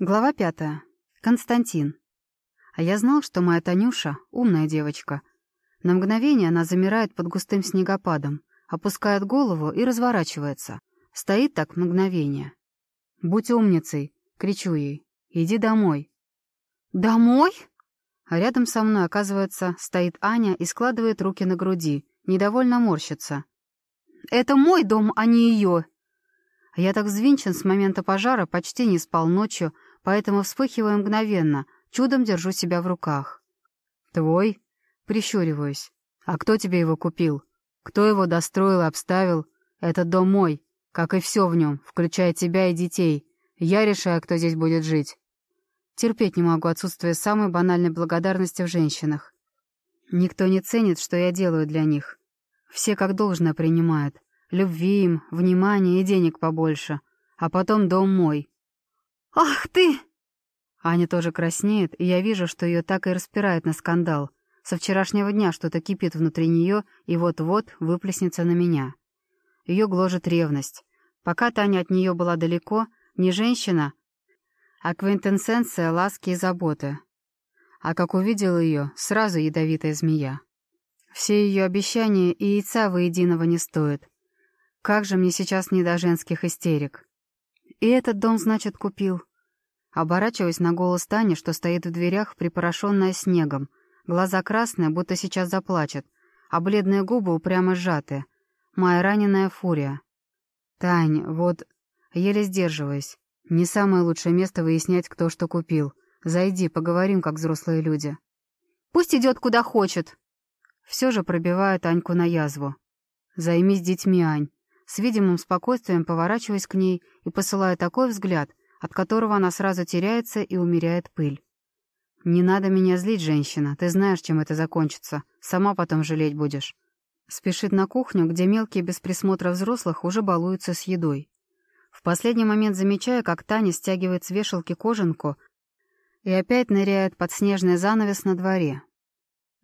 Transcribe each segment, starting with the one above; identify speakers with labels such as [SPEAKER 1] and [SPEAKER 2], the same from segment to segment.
[SPEAKER 1] Глава пятая. Константин. А я знал, что моя Танюша — умная девочка. На мгновение она замирает под густым снегопадом, опускает голову и разворачивается. Стоит так мгновение. «Будь умницей!» — кричу ей. «Иди домой!» «Домой?» А рядом со мной, оказывается, стоит Аня и складывает руки на груди, недовольно морщится. «Это мой дом, а не ее!» Я так взвинчен с момента пожара, почти не спал ночью, поэтому вспыхиваю мгновенно, чудом держу себя в руках. «Твой?» — прищуриваюсь. «А кто тебе его купил? Кто его достроил и обставил? Этот дом мой, как и все в нем, включая тебя и детей. Я решаю, кто здесь будет жить». Терпеть не могу отсутствие самой банальной благодарности в женщинах. Никто не ценит, что я делаю для них. Все как должное принимают. Любви им, внимания и денег побольше. А потом дом мой. «Ах ты!» Аня тоже краснеет, и я вижу, что ее так и распирает на скандал. Со вчерашнего дня что-то кипит внутри нее и вот-вот выплеснется на меня. Ее гложет ревность. Пока Таня от нее была далеко, не женщина, а квинтэссенция ласки и заботы. А как увидел ее, сразу ядовитая змея. Все ее обещания и яйца воединого не стоят. Как же мне сейчас не до женских истерик. И этот дом, значит, купил. Оборачиваясь на голос Тани, что стоит в дверях, припорошенная снегом. Глаза красные, будто сейчас заплачет, а бледные губы упрямо сжаты. Моя раненая фурия. «Тань, вот...» Еле сдерживаясь. «Не самое лучшее место выяснять, кто что купил. Зайди, поговорим, как взрослые люди». «Пусть идет куда хочет!» Все же пробивает Аньку на язву. «Займись детьми, Ань. С видимым спокойствием поворачиваясь к ней и посылая такой взгляд, от которого она сразу теряется и умеряет пыль. «Не надо меня злить, женщина, ты знаешь, чем это закончится. Сама потом жалеть будешь». Спешит на кухню, где мелкие без присмотра взрослых уже балуются с едой. В последний момент замечая, как Таня стягивает с вешалки кожанку и опять ныряет под снежный занавес на дворе.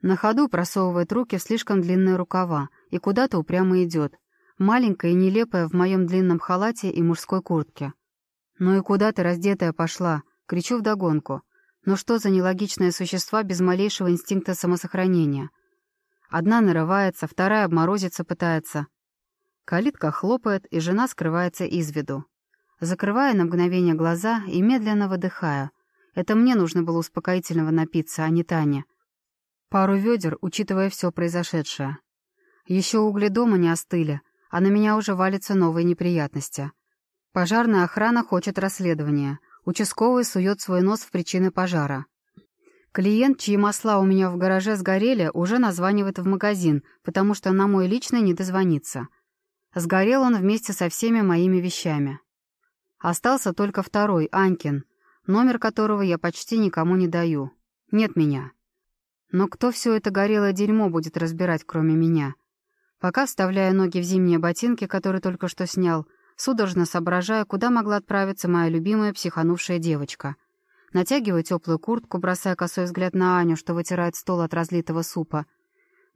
[SPEAKER 1] На ходу просовывает руки в слишком длинные рукава и куда-то упрямо идет, Маленькая и нелепая в моем длинном халате и мужской куртке. «Ну и куда ты, раздетая, пошла?» Кричу вдогонку. «Ну что за нелогичные существа без малейшего инстинкта самосохранения?» Одна нарывается, вторая обморозиться пытается. Калитка хлопает, и жена скрывается из виду. Закрывая на мгновение глаза и медленно выдыхая. Это мне нужно было успокоительного напиться, а не Тане. Пару ведер, учитывая все произошедшее. Еще угли дома не остыли, а на меня уже валятся новые неприятности. Пожарная охрана хочет расследования. Участковый сует свой нос в причины пожара. Клиент, чьи масла у меня в гараже сгорели, уже названивает в магазин, потому что на мой личный не дозвонится. Сгорел он вместе со всеми моими вещами. Остался только второй, Анькин, номер которого я почти никому не даю. Нет меня. Но кто все это горелое дерьмо будет разбирать, кроме меня? Пока, вставляя ноги в зимние ботинки, которые только что снял, судорожно соображая, куда могла отправиться моя любимая психанувшая девочка. Натягиваю теплую куртку, бросая косой взгляд на Аню, что вытирает стол от разлитого супа.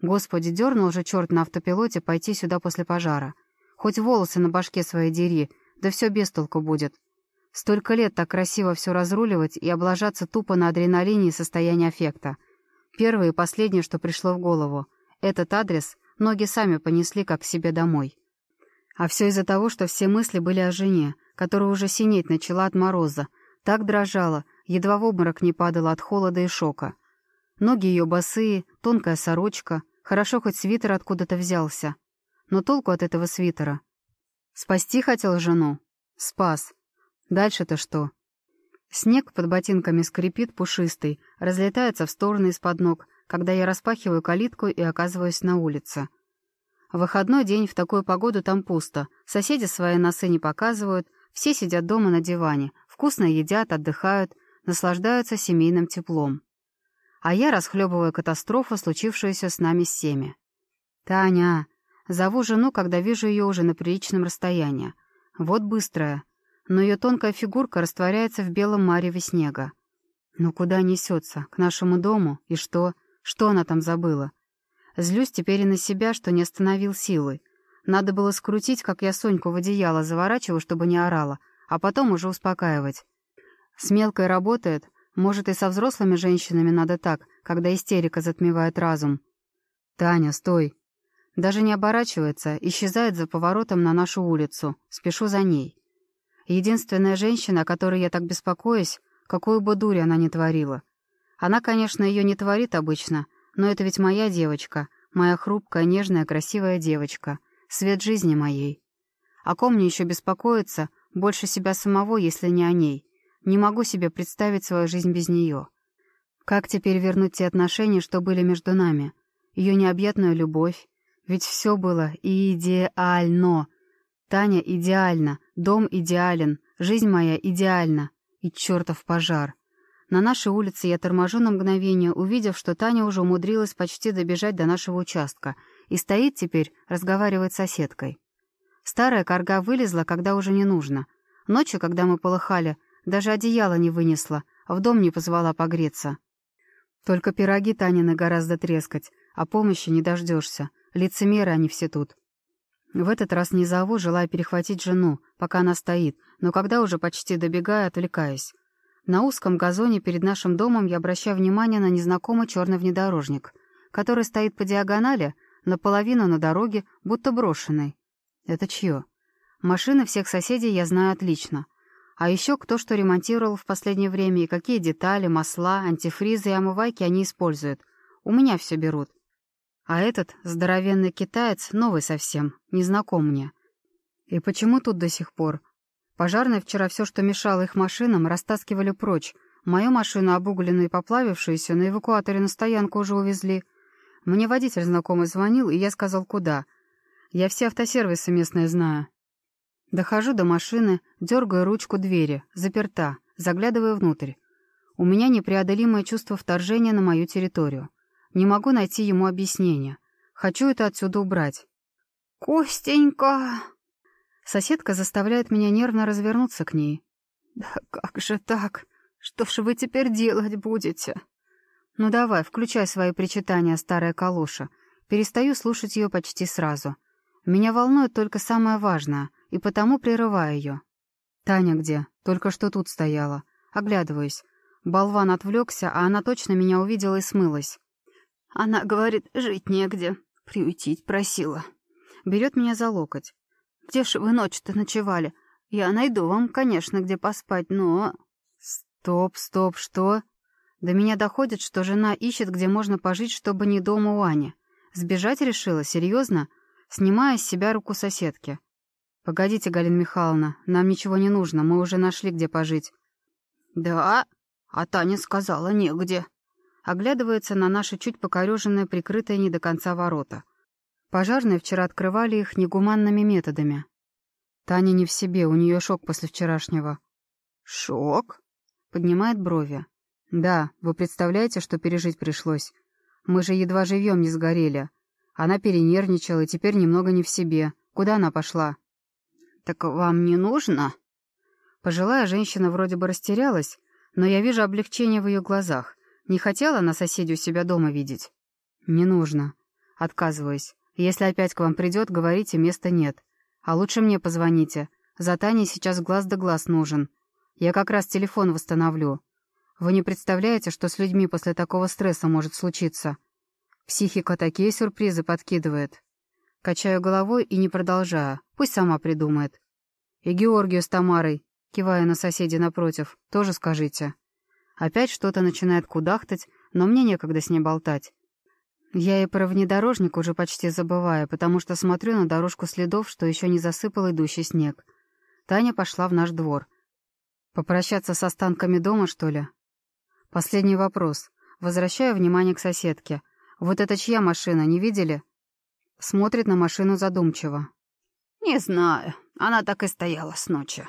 [SPEAKER 1] Господи, дернул же черт на автопилоте пойти сюда после пожара. Хоть волосы на башке своей дери, да все без толку будет. Столько лет так красиво все разруливать и облажаться тупо на адреналине и состоянии аффекта. Первое и последнее, что пришло в голову. Этот адрес — Ноги сами понесли как к себе домой. А все из-за того, что все мысли были о жене, которая уже синеть начала от мороза, так дрожала, едва в обморок не падала от холода и шока. Ноги ее босые, тонкая сорочка, хорошо хоть свитер откуда-то взялся. Но толку от этого свитера? Спасти хотел жену? Спас. Дальше-то что? Снег под ботинками скрипит пушистый, разлетается в стороны из-под ног, когда я распахиваю калитку и оказываюсь на улице. Выходной день в такую погоду там пусто, соседи свои носы не показывают, все сидят дома на диване, вкусно едят, отдыхают, наслаждаются семейным теплом. А я расхлебываю катастрофу, случившуюся с нами с Семи. «Таня!» Зову жену, когда вижу ее уже на приличном расстоянии. Вот быстрая. Но ее тонкая фигурка растворяется в белом мареве снега. Ну куда несется? К нашему дому? И что? Что она там забыла? Злюсь теперь и на себя, что не остановил силы. Надо было скрутить, как я Соньку в одеяло заворачиваю, чтобы не орала, а потом уже успокаивать. С мелкой работает, может, и со взрослыми женщинами надо так, когда истерика затмевает разум. «Таня, стой!» Даже не оборачивается, исчезает за поворотом на нашу улицу. Спешу за ней. Единственная женщина, о которой я так беспокоюсь, какую бы дурь она ни творила. Она, конечно, ее не творит обычно, но это ведь моя девочка, моя хрупкая, нежная, красивая девочка, свет жизни моей. О ком мне еще беспокоиться, больше себя самого, если не о ней. Не могу себе представить свою жизнь без нее. Как теперь вернуть те отношения, что были между нами? Ее необъятную любовь. Ведь все было идеально. Таня идеальна, дом идеален, жизнь моя идеальна. И чертов пожар. На нашей улице я торможу на мгновение, увидев, что Таня уже умудрилась почти добежать до нашего участка и стоит теперь, разговаривает с соседкой. Старая корга вылезла, когда уже не нужно. Ночью, когда мы полыхали, даже одеяло не вынесла, в дом не позвала погреться. Только пироги Танины гораздо трескать, а помощи не дождешься. Лицемеры они все тут. В этот раз не зову, желая перехватить жену, пока она стоит, но когда уже почти добегаю, отвлекаюсь. На узком газоне перед нашим домом я обращаю внимание на незнакомый черный внедорожник, который стоит по диагонали, наполовину на дороге, будто брошенный. Это чье? Машины всех соседей я знаю отлично. А еще кто что ремонтировал в последнее время и какие детали, масла, антифризы и омывайки они используют. У меня все берут. А этот, здоровенный китаец, новый совсем, незнаком мне. И почему тут до сих пор? Пожарные вчера все, что мешало их машинам, растаскивали прочь. Мою машину, обугленную и поплавившуюся, на эвакуаторе на стоянку уже увезли. Мне водитель знакомый звонил, и я сказал, куда. Я все автосервисы местные знаю. Дохожу до машины, дергаю ручку двери, заперта, заглядываю внутрь. У меня непреодолимое чувство вторжения на мою территорию. Не могу найти ему объяснения. Хочу это отсюда убрать. «Костенька!» Соседка заставляет меня нервно развернуться к ней. «Да как же так? Что ж вы теперь делать будете?» «Ну давай, включай свои причитания, старая калоша. Перестаю слушать ее почти сразу. Меня волнует только самое важное, и потому прерываю ее. Таня где? Только что тут стояла. Оглядываюсь. Болван отвлекся, а она точно меня увидела и смылась. Она говорит, жить негде. Приютить просила. Берет меня за локоть. Где ж вы ночь-то ночевали? Я найду вам, конечно, где поспать, но... Стоп, стоп, что? До меня доходит, что жена ищет, где можно пожить, чтобы не дома у Ани. Сбежать решила? Серьезно? Снимая с себя руку соседки. «Погодите, Галина Михайловна, нам ничего не нужно, мы уже нашли, где пожить». «Да? А Таня сказала, негде». Оглядывается на наши чуть покореженные, прикрытые не до конца ворота. Пожарные вчера открывали их негуманными методами. Таня не в себе, у нее шок после вчерашнего. «Шок?» — поднимает брови. «Да, вы представляете, что пережить пришлось? Мы же едва живьем не сгорели. Она перенервничала и теперь немного не в себе. Куда она пошла?» «Так вам не нужно?» Пожилая женщина вроде бы растерялась, но я вижу облегчение в ее глазах. Не хотела на соседей у себя дома видеть? «Не нужно». Отказываюсь. Если опять к вам придет, говорите, места нет. А лучше мне позвоните. За Таней сейчас глаз да глаз нужен. Я как раз телефон восстановлю. Вы не представляете, что с людьми после такого стресса может случиться? Психика такие сюрпризы подкидывает. Качаю головой и не продолжаю. Пусть сама придумает. И Георгию с Тамарой, кивая на соседей напротив, тоже скажите. Опять что-то начинает кудахтать, но мне некогда с ней болтать. Я и про внедорожник уже почти забываю, потому что смотрю на дорожку следов, что еще не засыпал идущий снег. Таня пошла в наш двор. Попрощаться с останками дома, что ли? Последний вопрос. Возвращаю внимание к соседке. Вот это чья машина, не видели? Смотрит на машину задумчиво. «Не знаю. Она так и стояла с ночи.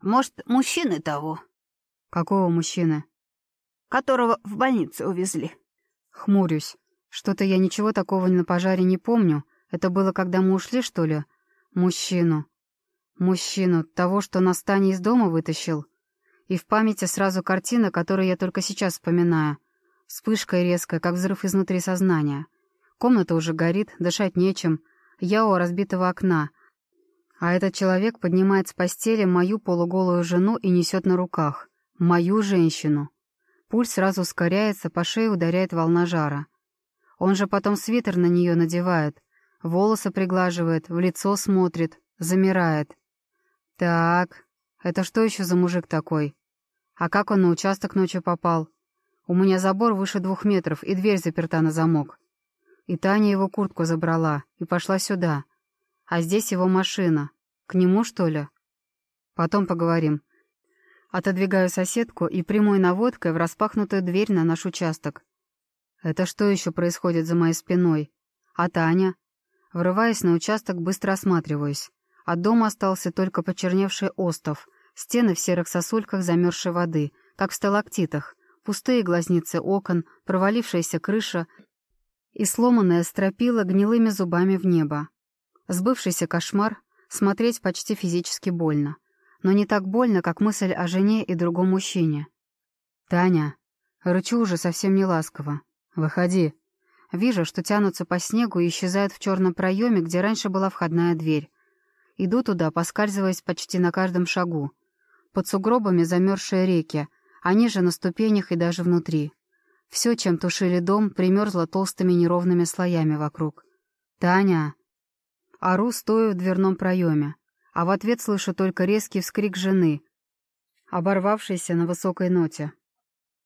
[SPEAKER 1] Может, мужчины того?» «Какого мужчины?» «Которого в больницу увезли». Хмурюсь. Что-то я ничего такого на пожаре не помню. Это было, когда мы ушли, что ли? Мужчину. Мужчину, того, что нас Таня из дома вытащил. И в памяти сразу картина, которую я только сейчас вспоминаю. Вспышка резкая, как взрыв изнутри сознания. Комната уже горит, дышать нечем. Я у разбитого окна. А этот человек поднимает с постели мою полуголую жену и несет на руках. Мою женщину. Пульс сразу ускоряется, по шее ударяет волна жара. Он же потом свитер на нее надевает, волосы приглаживает, в лицо смотрит, замирает. Так, это что еще за мужик такой? А как он на участок ночью попал? У меня забор выше двух метров, и дверь заперта на замок. И Таня его куртку забрала и пошла сюда. А здесь его машина. К нему, что ли? Потом поговорим. Отодвигаю соседку и прямой наводкой в распахнутую дверь на наш участок. Это что еще происходит за моей спиной? А Таня? Врываясь на участок, быстро осматриваюсь. От дома остался только почерневший остов, стены в серых сосульках замерзшей воды, как в сталактитах, пустые глазницы окон, провалившаяся крыша и сломанная стропила гнилыми зубами в небо. Сбывшийся кошмар, смотреть почти физически больно. Но не так больно, как мысль о жене и другом мужчине. «Таня!» Рычу уже совсем не ласково. «Выходи!» Вижу, что тянутся по снегу и исчезают в черном проеме, где раньше была входная дверь. Иду туда, поскальзываясь почти на каждом шагу. Под сугробами замерзшие реки, они же на ступенях и даже внутри. Все, чем тушили дом, примерзло толстыми неровными слоями вокруг. «Таня!» Ору, стою в дверном проеме, а в ответ слышу только резкий вскрик жены, оборвавшийся на высокой ноте.